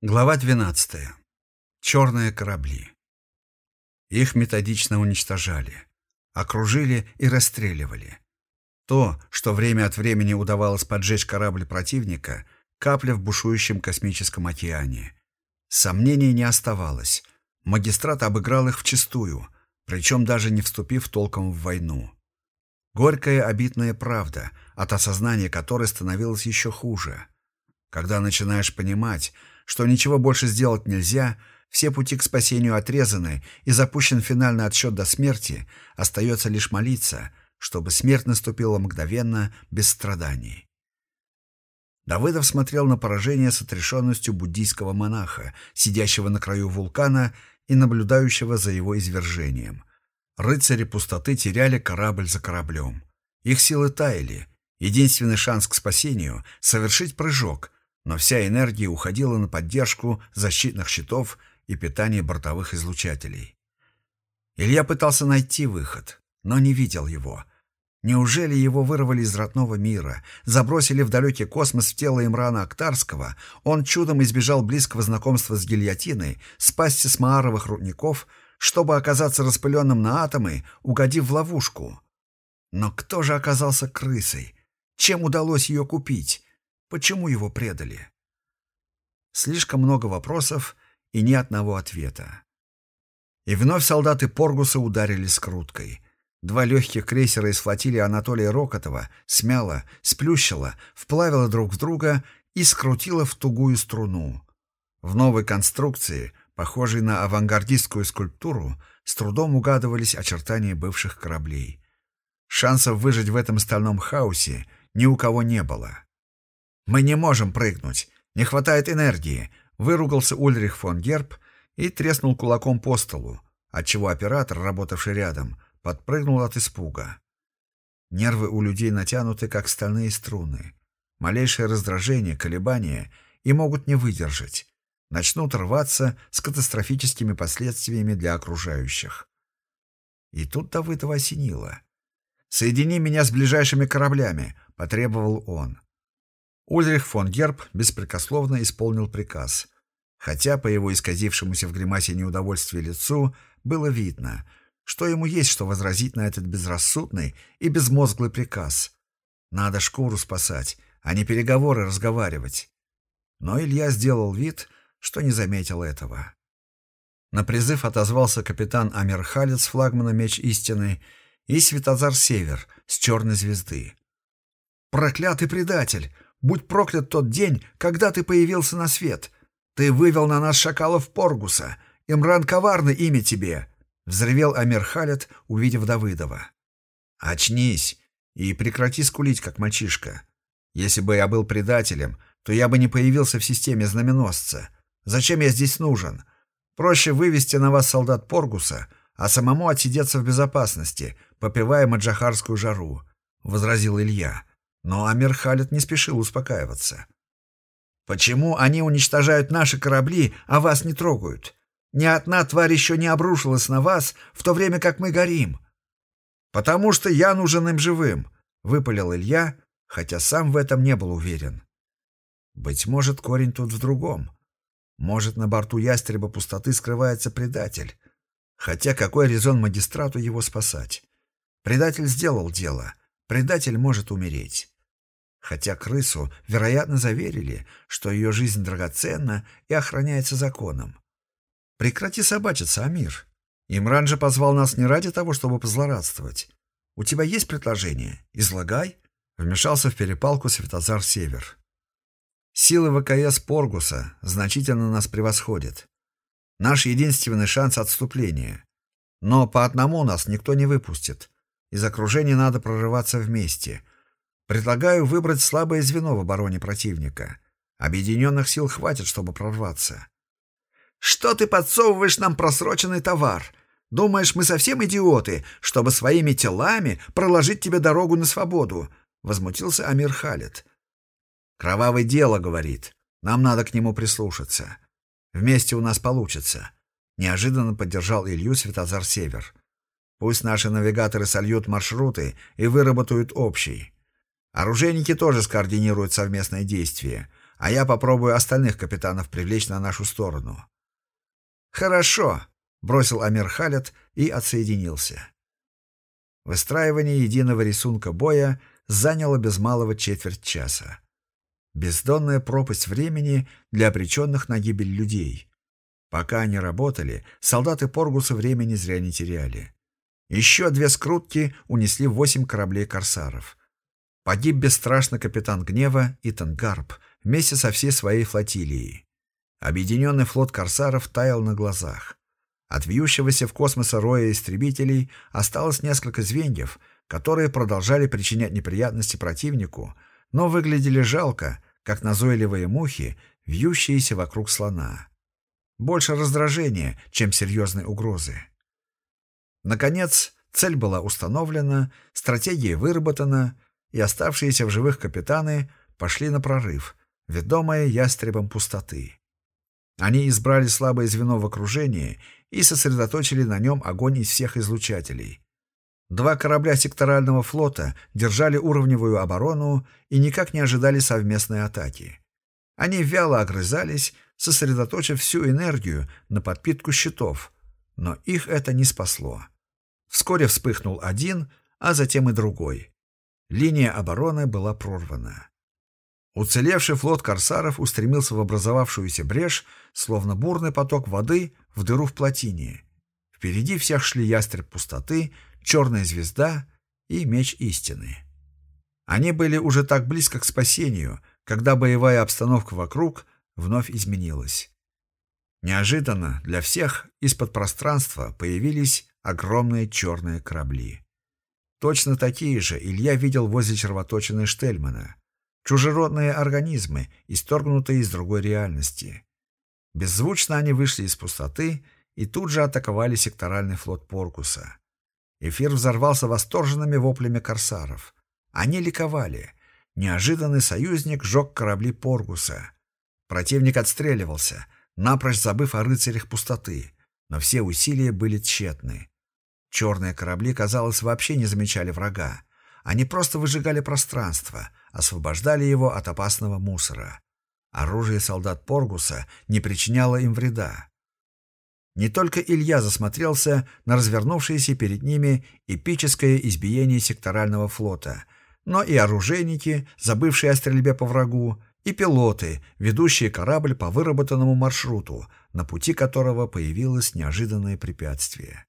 Глава 12. Черные корабли. Их методично уничтожали, окружили и расстреливали. То, что время от времени удавалось поджечь корабль противника, капля в бушующем космическом океане. Сомнений не оставалось. Магистрат обыграл их вчистую, причем даже не вступив толком в войну. Горькая обидная правда, от осознания которой становилось еще хуже. Когда начинаешь понимать, что ничего больше сделать нельзя, все пути к спасению отрезаны и запущен финальный отсчет до смерти, остается лишь молиться, чтобы смерть наступила мгновенно, без страданий. Давыдов смотрел на поражение с отрешенностью буддийского монаха, сидящего на краю вулкана и наблюдающего за его извержением. Рыцари пустоты теряли корабль за кораблем. Их силы таяли. Единственный шанс к спасению — совершить прыжок — но вся энергия уходила на поддержку защитных щитов и питание бортовых излучателей. Илья пытался найти выход, но не видел его. Неужели его вырвали из родного мира, забросили в далекий космос в тело Имрана Актарского, он чудом избежал близкого знакомства с гильотиной, спасти с Мааровых рудников, чтобы оказаться распыленным на атомы, угодив в ловушку? Но кто же оказался крысой? Чем удалось ее купить? Почему его предали? Слишком много вопросов и ни одного ответа. И вновь солдаты Поргуса ударили скруткой. Два легких крейсера из флотилии Анатолия Рокотова смяло, сплющило, вплавило друг в друга и скрутило в тугую струну. В новой конструкции, похожей на авангардистскую скульптуру, с трудом угадывались очертания бывших кораблей. Шансов выжить в этом стальном хаосе ни у кого не было. «Мы не можем прыгнуть. Не хватает энергии», — выругался Ульрих фон Герб и треснул кулаком по столу, отчего оператор, работавший рядом, подпрыгнул от испуга. Нервы у людей натянуты, как стальные струны. Малейшее раздражение, колебания и могут не выдержать. Начнут рваться с катастрофическими последствиями для окружающих. И тут Давыдова осенило. «Соедини меня с ближайшими кораблями», — потребовал он. Ульрих фон Герб беспрекословно исполнил приказ, хотя по его исказившемуся в гримасе неудовольствия лицу было видно, что ему есть что возразить на этот безрассудный и безмозглый приказ. Надо шкуру спасать, а не переговоры разговаривать. Но Илья сделал вид, что не заметил этого. На призыв отозвался капитан Амирхалец флагмана «Меч истины» и Светозар Север с черной звезды. «Проклятый предатель! Будь проклят тот день, когда ты появился на свет. Ты вывел на нас шакалов Поргуса. Имран коварный имя тебе!» — взревел Амир Халет, увидев Давыдова. «Очнись и прекрати скулить, как мальчишка. Если бы я был предателем, то я бы не появился в системе знаменосца. Зачем я здесь нужен? Проще вывести на вас солдат Поргуса, а самому отсидеться в безопасности, попивая маджахарскую жару», — возразил Илья. Но Амир Халид не спешил успокаиваться. «Почему они уничтожают наши корабли, а вас не трогают? Ни одна тварь еще не обрушилась на вас, в то время как мы горим». «Потому что я нужен им живым», — выпалил Илья, хотя сам в этом не был уверен. «Быть может, корень тут в другом. Может, на борту ястреба пустоты скрывается предатель. Хотя какой резон магистрату его спасать? Предатель сделал дело, предатель может умереть хотя крысу, вероятно, заверили, что ее жизнь драгоценна и охраняется законом. Прекрати собачиться, Амир. Имран же позвал нас не ради того, чтобы позлорадствовать. У тебя есть предложение? Излагай. Вмешался в перепалку Светозар Север. Силы ВКС Поргуса значительно нас превосходят. Наш единственный шанс — отступление. Но по одному нас никто не выпустит. Из окружения надо прорываться вместе — Предлагаю выбрать слабое звено в обороне противника. Объединенных сил хватит, чтобы прорваться. Что ты подсовываешь нам просроченный товар? Думаешь, мы совсем идиоты, чтобы своими телами проложить тебе дорогу на свободу? Возмутился Амир Халид. Кровавое дело, говорит. Нам надо к нему прислушаться. Вместе у нас получится. Неожиданно поддержал Илью Светозар Север. Пусть наши навигаторы сольют маршруты и выработают общий. Оружейники тоже скоординируют совместное действие, а я попробую остальных капитанов привлечь на нашу сторону». «Хорошо», — бросил Амир Халет и отсоединился. Выстраивание единого рисунка боя заняло без малого четверть часа. Бездонная пропасть времени для обреченных на гибель людей. Пока они работали, солдаты Поргуса времени зря не теряли. Еще две скрутки унесли восемь кораблей корсаров. Погиб бесстрашно капитан Гнева и Тангарб вместе со всей своей флотилией. Объединенный флот корсаров таял на глазах. От вьющегося в космос роя истребителей осталось несколько звеньев, которые продолжали причинять неприятности противнику, но выглядели жалко, как назойливые мухи, вьющиеся вокруг слона. Больше раздражения, чем серьезной угрозы. Наконец, цель была установлена, стратегия выработана, и оставшиеся в живых капитаны пошли на прорыв, ведомые ястребом пустоты. Они избрали слабое звено в окружении и сосредоточили на нем огонь из всех излучателей. Два корабля секторального флота держали уровневую оборону и никак не ожидали совместной атаки. Они вяло огрызались, сосредоточив всю энергию на подпитку щитов, но их это не спасло. Вскоре вспыхнул один, а затем и другой. Линия обороны была прорвана. Уцелевший флот корсаров устремился в образовавшуюся брешь, словно бурный поток воды в дыру в плотине. Впереди всех шли ястреб пустоты, черная звезда и меч истины. Они были уже так близко к спасению, когда боевая обстановка вокруг вновь изменилась. Неожиданно для всех из-под пространства появились огромные черные корабли. Точно такие же Илья видел возле червоточины Штельмана. Чужеродные организмы, исторгнутые из другой реальности. Беззвучно они вышли из пустоты и тут же атаковали секторальный флот Поркуса. Эфир взорвался восторженными воплями корсаров. Они ликовали. Неожиданный союзник сжег корабли Поргуса. Противник отстреливался, напрочь забыв о рыцарях пустоты, но все усилия были тщетны. Черные корабли, казалось, вообще не замечали врага. Они просто выжигали пространство, освобождали его от опасного мусора. Оружие солдат Поргуса не причиняло им вреда. Не только Илья засмотрелся на развернувшееся перед ними эпическое избиение секторального флота, но и оружейники, забывшие о стрельбе по врагу, и пилоты, ведущие корабль по выработанному маршруту, на пути которого появилось неожиданное препятствие.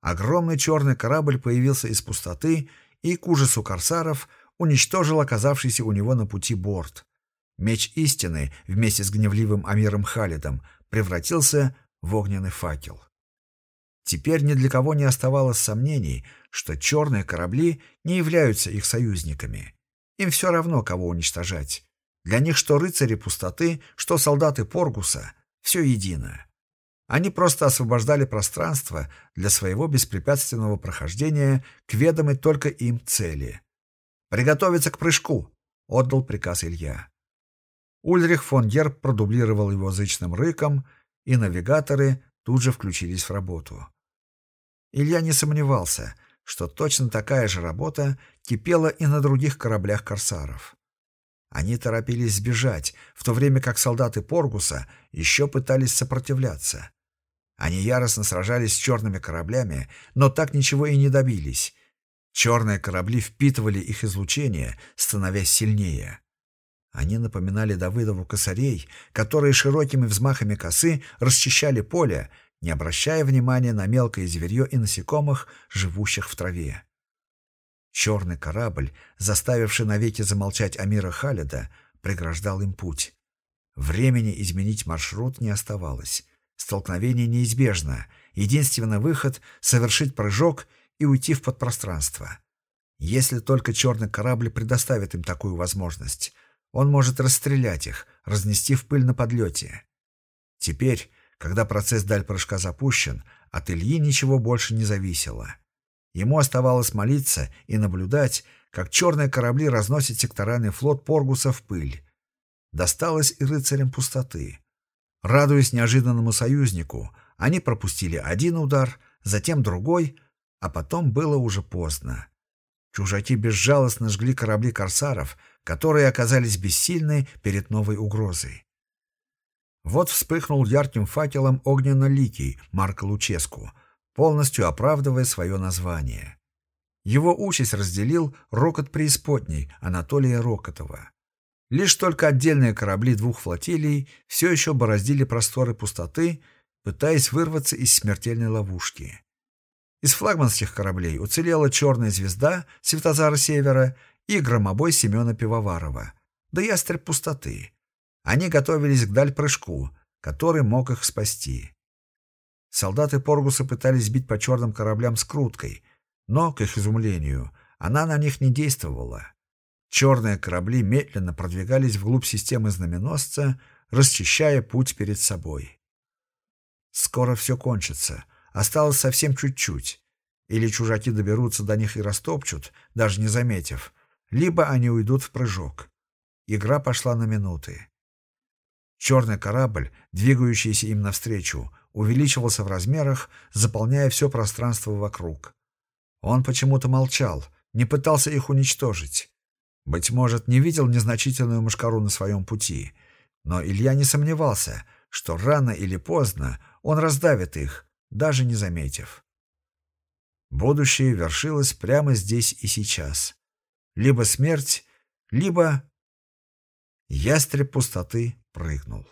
Огромный черный корабль появился из пустоты и, к ужасу корсаров, уничтожил оказавшийся у него на пути борт. Меч истины вместе с гневливым Амиром Халидом превратился в огненный факел. Теперь ни для кого не оставалось сомнений, что черные корабли не являются их союзниками. Им все равно, кого уничтожать. Для них что рыцари пустоты, что солдаты Поргуса — все едино. Они просто освобождали пространство для своего беспрепятственного прохождения к ведомой только им цели. «Приготовиться к прыжку!» — отдал приказ Илья. Ульрих фон Герб продублировал его зычным рыком, и навигаторы тут же включились в работу. Илья не сомневался, что точно такая же работа кипела и на других кораблях корсаров. Они торопились сбежать, в то время как солдаты Поргуса еще пытались сопротивляться. Они яростно сражались с черными кораблями, но так ничего и не добились. Черные корабли впитывали их излучение, становясь сильнее. Они напоминали Давыдову косарей, которые широкими взмахами косы расчищали поле, не обращая внимания на мелкое зверье и насекомых, живущих в траве. Черный корабль, заставивший навеки замолчать Амира Халида, преграждал им путь. Времени изменить маршрут не оставалось. Столкновение неизбежно. Единственный выход — совершить прыжок и уйти в подпространство. Если только черный корабль предоставит им такую возможность, он может расстрелять их, разнести в пыль на подлете. Теперь, когда процесс даль прыжка запущен, от Ильи ничего больше не зависело. Ему оставалось молиться и наблюдать, как черные корабли разносят секторальный флот Поргуса в пыль. Досталось и рыцарям пустоты. Радуясь неожиданному союзнику, они пропустили один удар, затем другой, а потом было уже поздно. Чужаки безжалостно жгли корабли корсаров, которые оказались бессильны перед новой угрозой. Вот вспыхнул ярким факелом огненно-ликий Марко Луческу, полностью оправдывая свое название. Его участь разделил рокот преисподней Анатолия Рокотова. Лишь только отдельные корабли двух флотилий все еще бороздили просторы пустоты, пытаясь вырваться из смертельной ловушки. Из флагманских кораблей уцелела «Черная звезда» Светозара Севера и громобой Семена Пивоварова, да ястреб пустоты. Они готовились к даль-прыжку, который мог их спасти. Солдаты Поргуса пытались бить по черным кораблям с круткой, но, к их изумлению, она на них не действовала. Черные корабли медленно продвигались вглубь системы знаменосца, расчищая путь перед собой. Скоро все кончится. Осталось совсем чуть-чуть. Или чужаки доберутся до них и растопчут, даже не заметив, либо они уйдут в прыжок. Игра пошла на минуты. Черный корабль, двигающийся им навстречу, увеличивался в размерах, заполняя все пространство вокруг. Он почему-то молчал, не пытался их уничтожить. Быть может, не видел незначительную мушкару на своем пути, но Илья не сомневался, что рано или поздно он раздавит их, даже не заметив. Будущее вершилось прямо здесь и сейчас. Либо смерть, либо... Ястреб пустоты прыгнул.